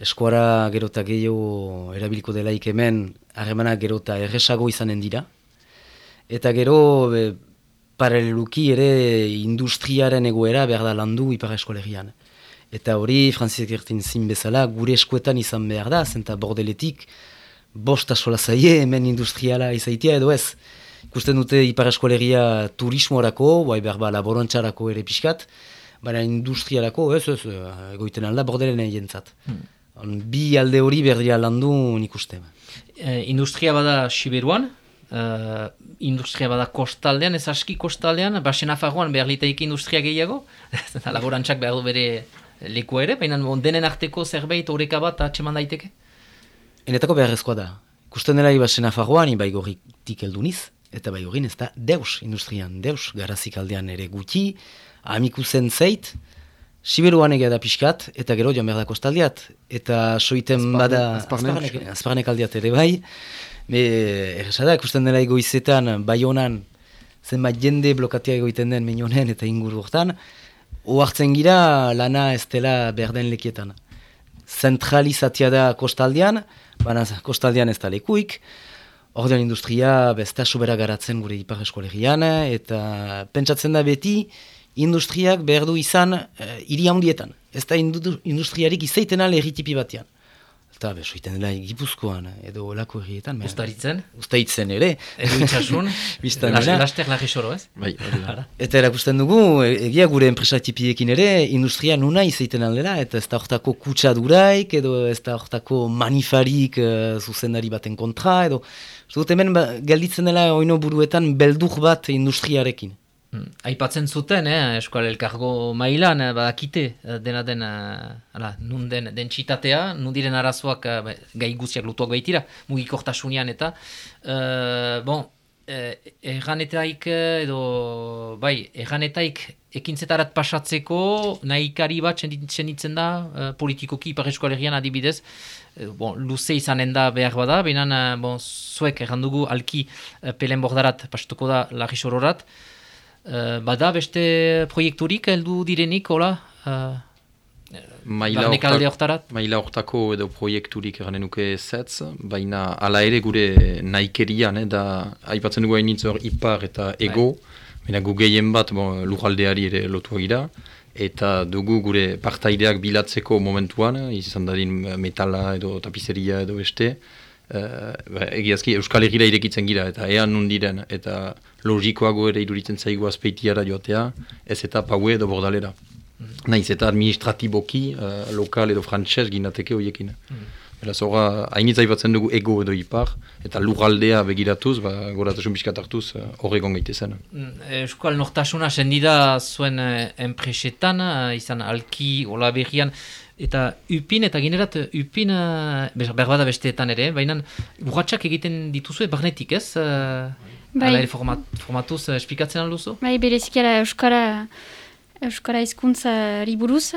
E: eskuara gero eta gehiago erabiliko delaik hemen, harremanak gero eta erresago izanen dira. Eta gero, be, paraleluki ere industriaren egoera behar da landu ipar eskolegian. Eta hori, Franzisek ertin zin bezala, gure eskuetan izan behar da, zenta bordeletik, bosta sola zaie hemen industriala izaitia edo ez. Ikusten dute ipar eskolegia turismoarako, bai behar ba laborontxarako ere pixkat, baina industrialako ez, ez, egoiten alda bordelen jentzat. Hmm. Bi alde hori berdira landu nik uste.
A: E, industria bada Siberuan, e, industria bada kostaldean, ez aski kostaldean, basen afagoan behar liteik industria gehiago, laborantzak behar du bere leku ere, baina denen arteko zerbait horreka bat atseman daiteke?
E: Enetako beharrezkoa da. Kusten dela basen afagoan, ibai gorritik elduniz, eta bai horin ez da deus industrian, deus garazik aldean ere guti, amikuzen zeit, Siberuan egia da pixkat, eta gero joan behar da kostaldiat. Eta soiten bada... Azparnek aldiat ere bai. Me, erresa ikusten dela egoizetan, bai honan, zenbait jende blokatia egoiten den minionen eta inguru hortan, oartzen gira lana ez dela berden lekietan. Zentralizatia da kostaldian, baina kostaldian ez da lekuik, ordean industria besta sobera garatzen gure ipar eskolegian, eta pentsatzen da beti, industriak behar du izan uh, hiri handietan. Ez da industriarik izaiten ale erritipi batean. Eta besoiten dela gipuzkoan edo olako errietan.
A: Uztaritzen?
E: Uztaritzen ere.
A: Edo itxasun. Laster lagi soro ez?
E: Bai, eta erakusten dugu, egia gure enpresatipiekin ere, industria nuna izaiten aldera, eta ez da hortako kutsaduraik, edo ez da hortako manifarik uh, zuzendari baten kontra, edo... Zut hemen ba, gelditzen dela oino buruetan beldur bat industriarekin.
A: Hmm. Aipatzen zuten, eh, eskual elkargo mailan, eh, badakite, eh, dena den, eh, ala, nun den, den txitatea, nun diren arazoak, gai guziak lutuak baitira, mugikortasunian eta, eh, bon, eh, erranetaik edo, bai, erranetaik ekintzetarat pasatzeko nahikari bat senditzen da uh, politikoki Ipar Eskualerian adibidez, bon, luze izanen da behar bada, uh, bon, zuek errandugu alki uh, pelen bordarat pasatuko da lagis hororat, uh, bada beste proiekturik heldu direnik, hola? Uh,
F: Maila hortak, maila hortako edo proiekturik eranen nuke zetz, baina ala ere gure naikerian, eh, da aipatzen dugu hain hor ipar eta ego, baina gu gehien bat bon, lujaldeari ere lotua gira, eta dugu gure partaideak bilatzeko momentuan, izan dadin metala edo tapizeria edo beste, ba, egiazki Euskal Herriera irekitzen gira, eta ean nundiren, eta logikoago ere iduritzen zaigu azpeitiara joatea, ez eta paue edo bordalera. Naiz eta administratiboki uh, lokal edo frantxez ginateke horiekin. Mm. Beraz, horra, hainitza ibatzen dugu ego edo ipar, eta lugaldea begiratuz, ba, goratasun biskat hartuz, uh, horregon gaitezen.
A: Mm, Euskal Nortasuna sendida zuen uh, enpresetan, uh, izan alki, hola berrian, eta upin, eta generat upin, uh, berbada besteetan ere, baina urratxak egiten dituzue barnetik ez? Uh, bai. Ala ere format, formatuz uh, alduzu?
B: Bai, berezikera Euskara... Euskara hizkuntza buruz.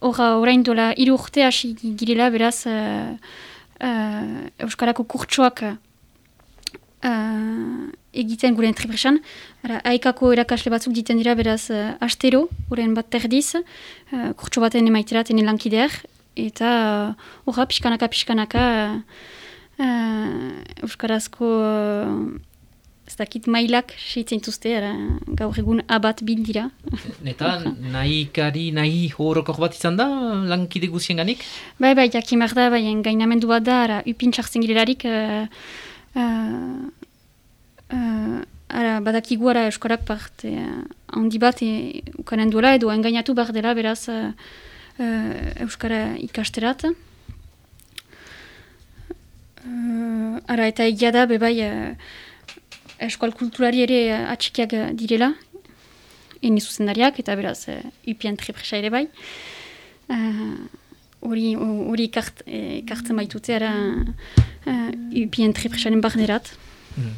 B: Hora, orain dola, iru urte hasi girela, beraz, uh, uh, Euskarako kurtsoak uh, egiten gure entrepresan. Aekako erakasle batzuk diten dira, beraz, uh, astero, horren bat terdiz, uh, kurtso baten emaiterat, ene lankideak, eta horra, uh, pixkanaka, pixkanaka, uh, Euskarazko ez dakit mailak seitzen tuzte, gaur egun abat bildira.
A: Eta nahi kari, nahi horokor bat izan da, lankide guzien ganik?
B: Bai, bai, jakimar da, bai, gainamendu bat da, ara, upin txartzen girelarik, uh, uh, uh, ara, badakigu ara euskarak part, handi bat, e, ukanen duela, edo engainatu behar dela, beraz, uh, euskara ikasterat. Uh, ara, eta egia da, bebai, uh, eskual kulturari ere eh, atxikiak direla, eni zuzendariak, eta beraz, uh, upien trepresa ere bai. Hori uh, ikartzen baitute, ara uh, upien trepresaren barnerat. Mm.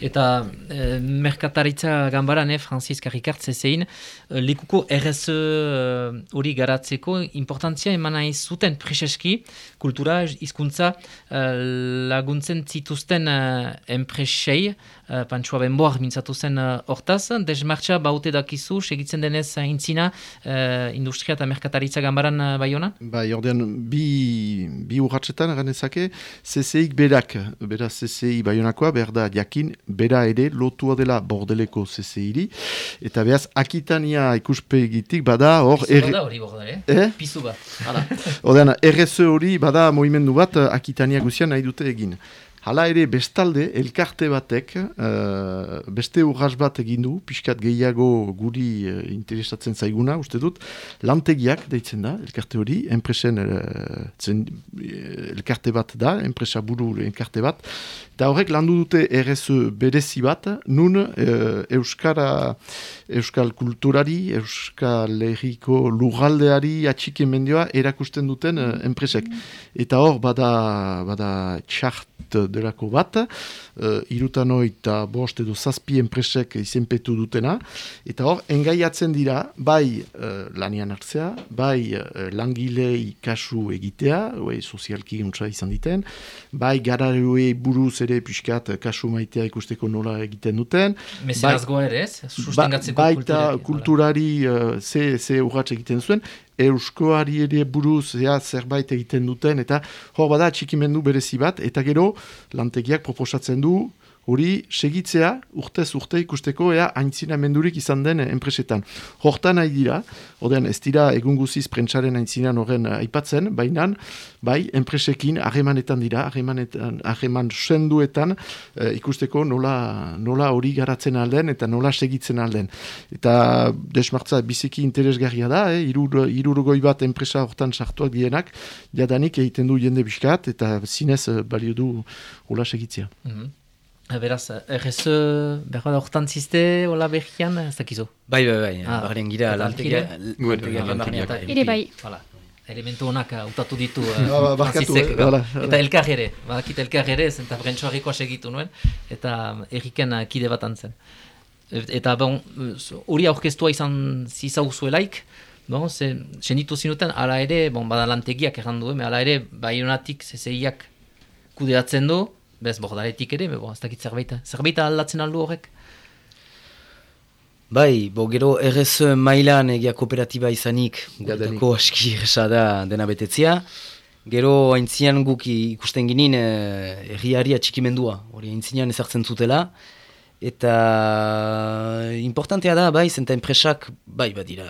A: Eta e, merkataritza gambaran, eh, Franziska Ricard, zezein, e, likuko RSE hori garatzeko importantzia eman nahi zuten preseski, kultura, izkuntza, laguntzen zituzten e, enpresei, e, pantsua benboar mintzatu zen hortaz, uh, desmartxa baute dakizu, segitzen denez intzina, uh, industria eta merkataritza gambaran uh, bai hona?
C: Bai, ordean, bi, bi urratxetan, ganezake, CCIk berak, beraz CCI bai honakoa, behar da, jakin, bera ere lotua dela bordeleko CCI-ri, eta behaz, akitania ikuspegitik bada hor...
A: Pizu bada hori bordele, eh? eh? Pizu bat.
C: Odean, RSE hori bada movimendu bat akitania guzian nahi dute egin. Hala ere bestalde, elkarte batek, uh, beste urras bat egin du, pixkat gehiago guri uh, interesatzen zaiguna, uste dut, lantegiak deitzen da, elkarte hori, enpresen uh, zen, elkarte bat da, enpresa buru elkarte bat, eta horrek landu dute RSE berezi bat, nun Euskara, Euskal kulturari, Euskal Herriko lugaldeari atxikemendioa erakusten duten uh, enpresek. Eta hor, bada, bada txart delako bat, uh, irutanoi eta bost edo zazpi enpresek izenpetu dutena, eta hor, engaiatzen dira, bai uh, lanian hartzea, bai uh, langilei kasu egitea, bai sozialki untsa izan diten, bai gararue buruz ere piskat kasu maitea ikusteko nola egiten duten.
A: Meserazgoa ere ez? Ba,
C: baita kulturari uh, ze, ze urratx egiten zuen, euskoari ere buruz ea, zerbait egiten duten, eta hor bada txikimendu berezi bat, eta gero lantegiak proposatzen du hori segitzea urtez urte ikusteko ea aintzina mendurik izan den enpresetan. Hortan nahi dira, odean ez dira egun guziz prentsaren aintzinan horren aipatzen, baina bai enpresekin harremanetan dira, harremanetan, harreman senduetan eh, ikusteko nola, nola hori garatzen alden eta nola segitzen alden. Eta desmartza biziki interesgarria da, eh, irur, irurgoi bat enpresa hortan sartuak dienak, jadanik egiten du jende biskat eta zinez eh, balio du hola segitzea. Mm
A: Beraz, errez, behar da hortan ziste, hola behian, ez dakizu?
E: Bai, bai, bai, ah, barren gira,
A: lantegia,
B: Ere bai.
A: Hala. elementu honak hautatu ditu Francisek,
C: eh, hala.
A: eta elkar ere, badakit elkar ere, zen eta brentsoarrikoa segitu nuen, eta erriken eh, kide bat antzen. Et- Eta bon, hori aurkeztua izan zizau zuelaik, bon, ze, senditu zinuten, ala ere, bon, bada lantegiak errandu, eh, ala ere, baionatik zezeiak kudeatzen du, bez bordaretik ere, bon, ez dakit zerbait, zerbait aldatzen aldu horrek.
E: Bai, bo gero RS mailan egia kooperatiba izanik, guretako aski da dena betetzia. Gero aintzinean guk ikusten ginin eh, erriari atxikimendua, hori aintzinean ezartzen zutela. Eta importantea da, bai, zenta enpresak, bai, badira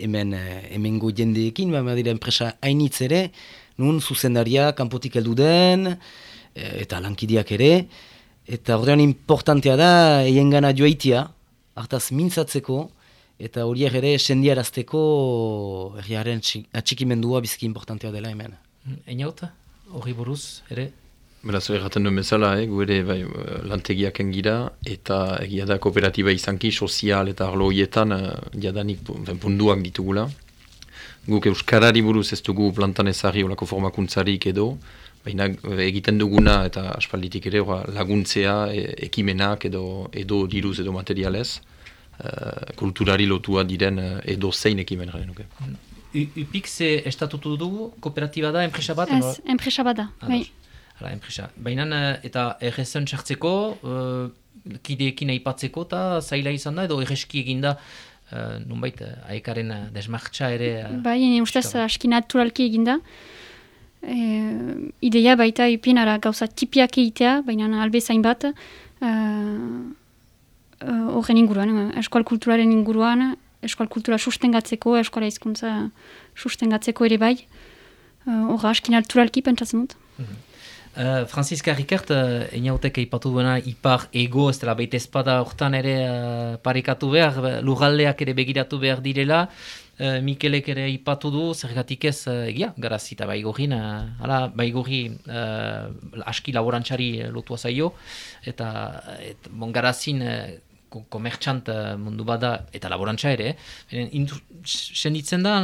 E: hemen, eh, hemengo jendeekin, bai, badira enpresa hainitz ere, nun zuzendaria kanpotik heldu den, eta lankidiak ere, eta ordean importantea da, eien gana joaitia, hartaz mintzatzeko, eta horiek ere sendiarazteko herriaren txi- atxikimendua bizki importantea dela hemen.
A: Einaut, hori buruz, ere,
F: Beraz, erraten duen bezala, eh, gu ere bai, eh, lantegiak engira, eta egia da kooperatiba izanki, sozial eta arlo horietan eh, jadanik punduak ditugula. Guk Euskarari buruz ez dugu plantan ezarri olako formakuntzarik edo, baina eh, egiten duguna eta aspalditik ere ora, laguntzea, e, ekimenak edo, edo diruz edo materialez, eh, kulturari lotua diren eh, edo zein ekimen garen nuke.
A: UPIK ze estatutu dugu, kooperatiba da, enpresa bat?
B: Ez, enpresa bat da.
A: Ados.
B: Bai.
A: Hala, enpresa. Baina eta errezen sartzeko, uh, kideekin aipatzeko eta zaila izan da, edo erreski eginda, uh, nunbait, uh, aekaren desmartxa ere... Uh,
B: Bai, ustez aski naturalki eginda. E, ideia baita ipin ara gauza tipiak egitea, baina albe zain bat, e, e, horren inguruan, eh, eskual kulturaren inguruan, eskual kultura sustengatzeko, eskola hizkuntza sustengatzeko ere bai. Horra aski naturalki pentsatzen dut.
A: Uh, Franziska Rikert, uh, enautek eipatu duena ipar ego, ez dela baita espada hortan ere uh, parekatu behar, lurraldeak ere begiratu behar direla, uh, Mikelek ere ipatu du, zergatik ez, uh, egia, garazi eta baigorin, uh, hala, baigori uh, aski laborantxari uh, lotua zaio, eta et, bon, garazin uh, ko- komertxant uh, mundu bada, eta laborantza ere, eh? Senditzen da,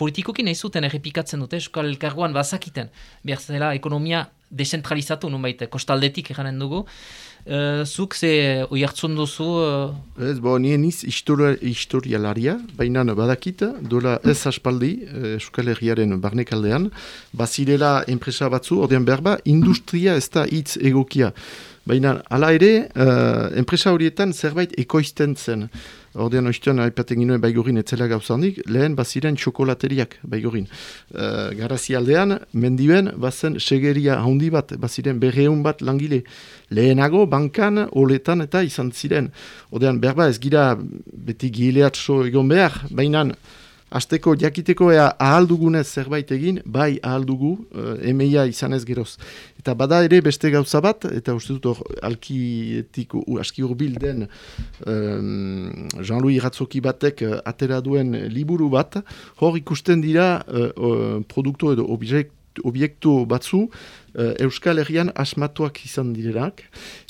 A: politikoki nahi zuten errepikatzen dute, eskal elkargoan bazakiten, behar zela ekonomia desentralizatu nunbait, kostaldetik eranen dugu. Uh, zuk ze oi hartzun duzu, uh,
C: Ez, bo, nien iz historia, historialaria, baina badakit, dola ez aspaldi, eh, Euskal Herriaren barnekaldean, bazirela enpresa batzu, ordean berba, industria ez da hitz egokia. Baina, hala ere, eh, enpresa horietan zerbait ekoizten zen. Ordean, oiztean, aipaten ginoen baigorin etzela gauzandik, lehen baziren txokolateriak baigorin. Uh, garazi aldean, mendiben, bazen segeria handi bat, baziren berreun bat langile. Lehenago, bankan, oletan eta izan ziren. Ordean, berba ez gira beti gileatso egon behar, baina Azteko jakiteko ea ahal dugunez zerbait egin, bai ahal dugu, uh, emeia izanez geroz. Eta bada ere beste gauza bat, eta uste dut hor alkietik u- aski urbil den um, Jean-Louis Ratzoki batek uh, atera duen liburu bat, hor ikusten dira uh, produktu edo objekt, obiektu batzu uh, Euskal Herrian asmatuak izan direnak,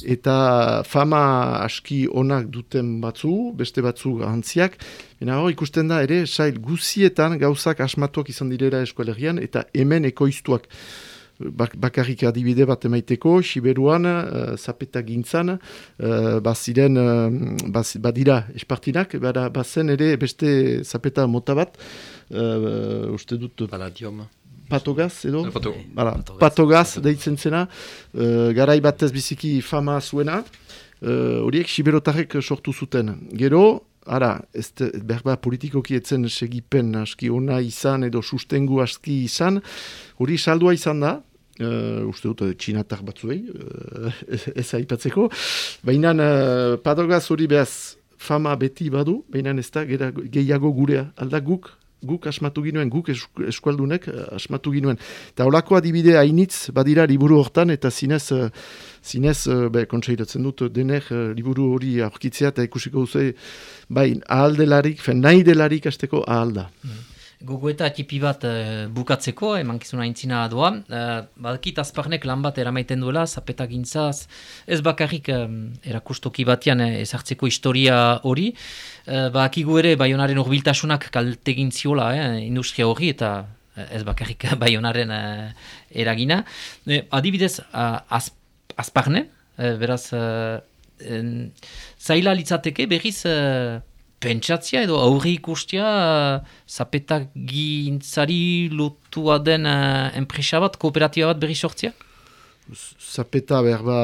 C: eta fama aski onak duten batzu, beste batzu gantziak, Ena hor ikusten da ere, sail guzietan gauzak asmatuak izan direla eskolegian eta hemen ekoiztuak. Bak, bakarrik adibide bat emaiteko, Siberuan, uh, zapeta gintzan, uh, baziren, uh, baz, badira espartinak, bada, bazen ere beste zapeta mota bat, uh, uste dut
F: Paladium.
C: Patogaz edo?
F: Pato.
C: Hala,
E: Patogaz.
C: patogaz deitzen zena, uh, garai batez biziki fama zuena, uh, horiek siberotarrek sortu zuten. Gero, ara, ez te- berba politikoki etzen segipen aski ona izan edo sustengu aski izan, hori saldua izan da, Uh, uste dut, eh, txinatar batzuei, uh, ez, ez aipatzeko. Baina uh, padogaz hori behaz fama beti badu, baina ez da gehiago gurea. Alda guk, guk asmatu ginuen, guk esk- eskualdunek eh, asmatu ginuen. Eta holako adibide hainitz badira liburu hortan, eta zinez, eh, zinez eh, be, kontseiratzen dut denek liburu hori aurkitzea, eta ikusiko duzu, bai, ahal delarik, nahi delarik azteko ahal da.
A: Gogoeta tipi bat eh, bukatzeko, emankizuna intzina doa. Uh, badakit azparnek lan bat eramaiten duela, zapeta gintzaz, ez bakarrik um, erakustoki batean eh, ezartzeko historia hori. Uh, Bakigu ere, baionaren horbiltasunak kaltegin ziola, eh, industria hori, eta ez bakarrik baionaren uh, eragina. adibidez, uh, az, azparne, beraz, uh, en, zaila litzateke berriz uh, pentsatzia edo aurri ikustia uh, zapetak gintzari lotua den uh, enpresa bat, kooperatiba bat berriz sortzia?
C: Zapeta berba...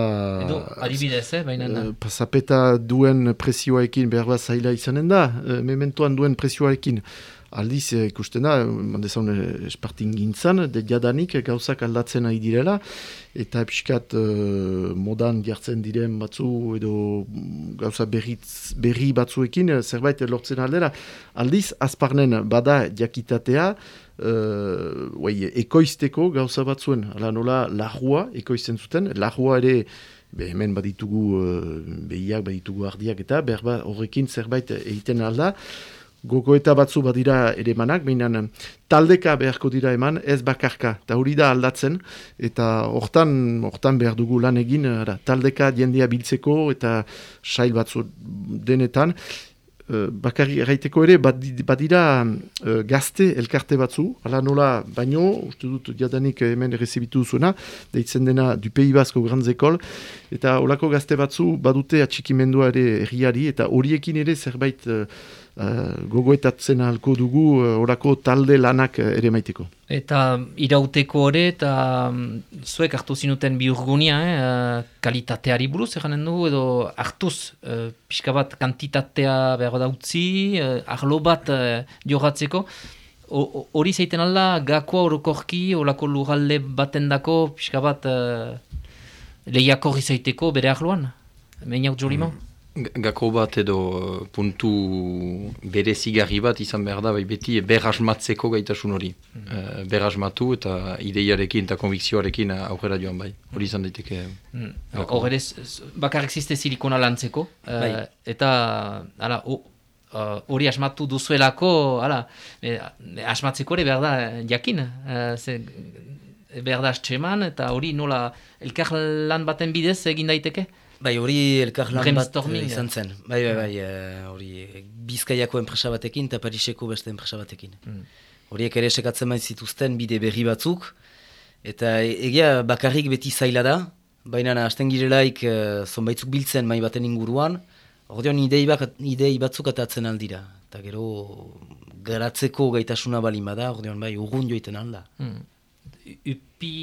A: Edo, adibidez, eh, baina...
C: Uh, zapeta duen presioaekin berba zaila izanen da, uh, mementoan duen presioaekin aldiz eh, ikusten da, mandezaun eh, espartin gintzan, de jadanik gauzak aldatzen ari direla, eta episkat uh, modan jartzen diren batzu edo gauza berriz, berri batzuekin zerbait lortzen aldera. Aldiz, azparnen bada jakitatea, uh, ekoizteko gauza batzuen, ala nola lahua ekoizten zuten, lahua ere Be, hemen baditugu uh, behiak, baditugu ardiak eta berba horrekin zerbait egiten alda gogo eta batzu badira ere manak, behinan taldeka beharko dira eman, ez bakarka, eta hori da aldatzen, eta hortan, hortan behar dugu lan egin, ara, taldeka jendea biltzeko eta sail batzu denetan, uh, bakarri erraiteko ere, badira uh, gazte elkarte batzu, ala nola baino, uste dut jadanik hemen rezibitu zuena, deitzen dena du Pei Basko Grand Zekol, eta olako gazte batzu badute atxikimendua ere erriari, eta horiekin ere zerbait uh, gogoetatzen ahalko dugu uh, orako talde lanak uh, ere maiteko.
A: Eta irauteko hori eta um, zuek hartu zinuten biurgunia, eh, kalitateari buruz eganen dugu, edo hartuz uh, pixka bat kantitatea behar da utzi, uh, arlo bat uh, jogatzeko, hori zeiten alda gakoa orokorki, orako lugalde baten dako pixka bat uh, lehiako zaiteko bere arloan, meinaut jolimau? Mm.
F: Gako bat edo uh, puntu bere zigarri bat izan behar da, bai beti berrasmatzeko gaitasun hori. Mm -hmm. berrasmatu eta ideiarekin eta konvikzioarekin aurrera joan bai. Hori izan daiteke.
A: Mm. Hor ere, bakarrik ziste silikona lantzeko. Uh, eta, ala, hori uh, asmatu duzuelako, ala, asmatzeko ere behar da jakin. Uh, ze, behar da eta hori nola elkar lan baten bidez egin daiteke?
E: Bai, hori elkar lan bat izan zen. Bai, bai, bai, eh, hori bizkaiako enpresa batekin eta Pariseko beste enpresa batekin. Mm. Horiek ere sekatzen main zituzten bide berri batzuk, eta egia bakarrik beti zaila da, baina hasten girelaik uh, zonbaitzuk biltzen mai baten inguruan, ordeon idei, bak, idei batzuk atatzen aldira. Eta gero garatzeko gaitasuna balin bada, ordeon bai, urgun joiten alda. Mm.
A: Upi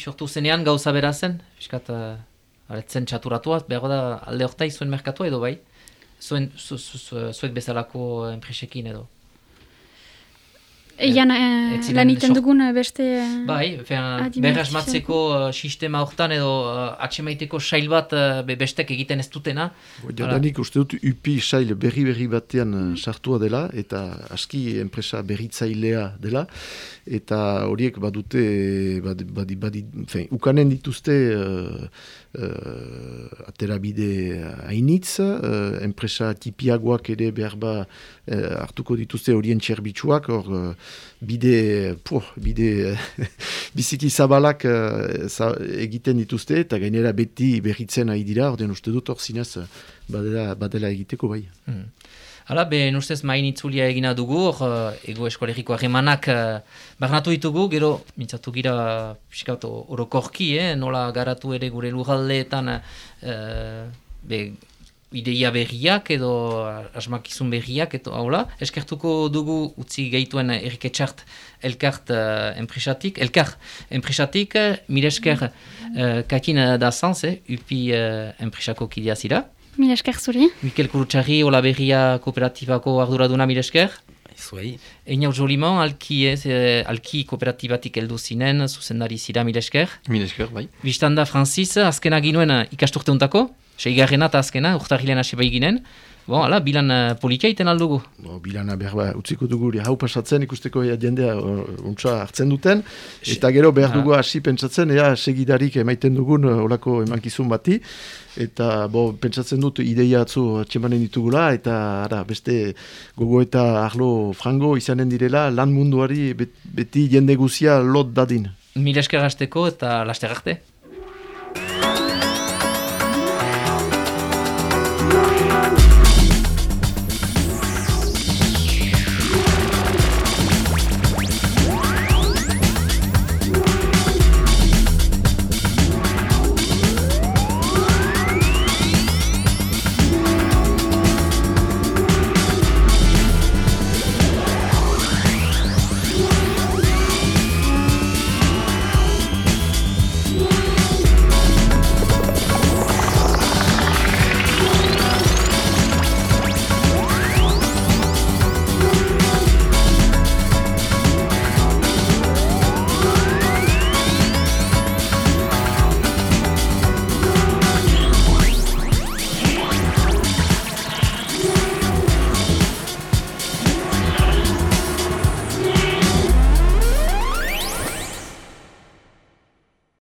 A: sortu zenean gauza berazen? Fiskat, uh... Aletzen txaturatua, behar da alde hortai zuen merkatua edo bai? Zuen, zu, zu, zu, zuek bezalako enpresekin edo?
B: Eian, eh, eh, lan iten dugun eh, beste...
A: Bai, berraz matzeko uh, sistema hortan edo uh, atxemaiteko sail bat uh, bestek egiten ez dutena.
C: Jadanik uste dut UPI sail berri-berri batean sartua dela eta aski enpresa berritzailea dela eta horiek badute bad, bad, bad, bad, ukanen dituzte uh, uh, aterabide hainitz, uh, enpresa tipiagoak ere behar ba hartuko dituzte horien txerbitzuak, hor bide, puh, bide biziki zabalak uh, egiten dituzte, eta gainera beti berritzen ari dira, orden uste dut hor zinez badela, badela egiteko bai.
A: Mm. Hala, be, nustez main itzulia egina dugu, uh, ego eskolegiko harremanak uh, barnatu ditugu, gero, mintzatu gira, piskatu, orokorki, eh, nola garatu ere gure lugaldeetan, uh, be, ideia berriak edo asmakizun berriak edo haula. Eskertuko dugu utzi gehituen Erik Etxart elkart uh, enpresatik. Elkar enpresatik, mire esker uh, kakin da zanz, eh, upi uh, enpresako kidea zira.
B: Mire esker zuri.
A: Mikel Kurutxarri, Ola Berria Kooperatibako arduraduna mire esker.
E: Zuei.
A: Eina Joliman, alki, ez, alki kooperatibatik eldu zinen, zuzendari zira
F: mire esker. Bai.
A: Bistanda Francis, azkena ginuen ikasturte untako. Seigarrena eta azkena, urtarrilean hasi bai ginen. Bon, ala, bilan uh, politia iten aldugu.
C: Bo, bilana behar ba, utziko dugu, hau pasatzen ikusteko ea jendea untsa hartzen duten. Eta gero behar dugu hasi pentsatzen, ea segidarik emaiten dugun olako emankizun bati. Eta bo, pentsatzen dut ideia atzu atxemanen ditugula, eta ara, beste gogo eta arlo frango izanen direla, lan munduari beti jende guzia lot dadin.
A: Mil esker eta laste